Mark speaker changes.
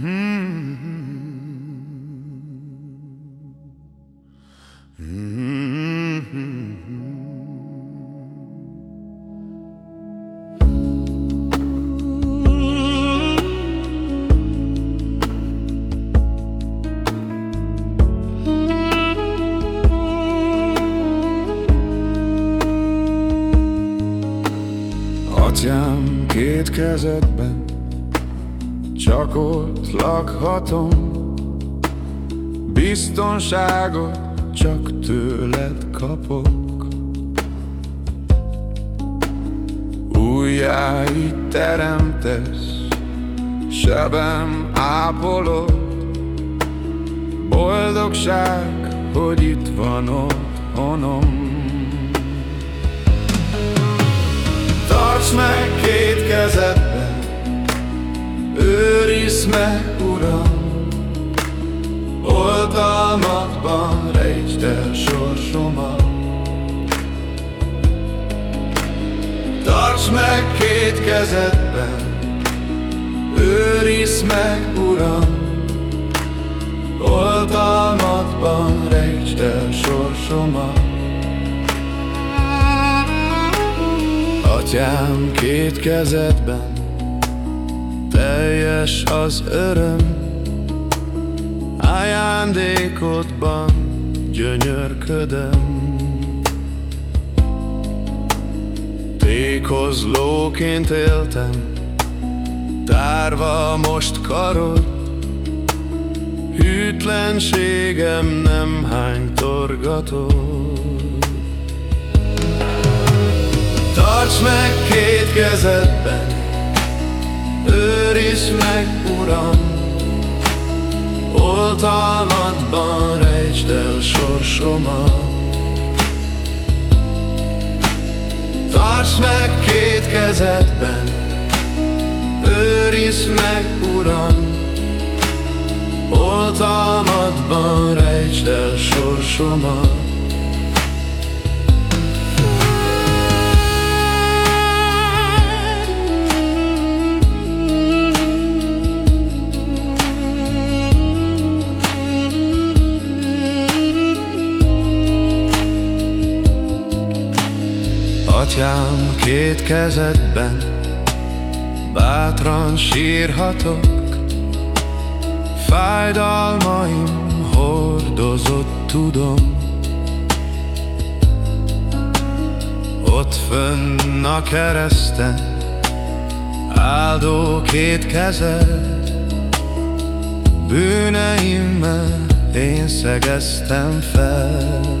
Speaker 1: Atyám két kezedben Csak ott lakhatom. Biztonságot csak tőled kapok. Újjá így teremtesz Sebem ápolod Boldogság, hogy itt van otthonom. Tarts meg őrizd meg, Uram, Oltalmatban rejtsd el sorsomat. Tarts meg két kezedben, őrizd meg, Uram, Oltalmatban rejtsd el sorsomat. Atyám két kezedben Teljes az öröm. Ajándékodban gyönyörködöm. Tékozlóként éltem Tárva most karod. Hűtlenségem nem hány torgatod. Tarts meg két kezedben, őrizd meg, Uram, Oltalmadban rejtsd el sorsomat. Tarts meg két kezedben, őrizd meg, Uram, Oltalmadban rejtsd el sorsomat. Atyám két kezedben Bátran sírhatok. Fájdalmaim hordozott tudom. Ott fönn a kereszten Áldó két kezed. Bűneimmel én szegeztem fel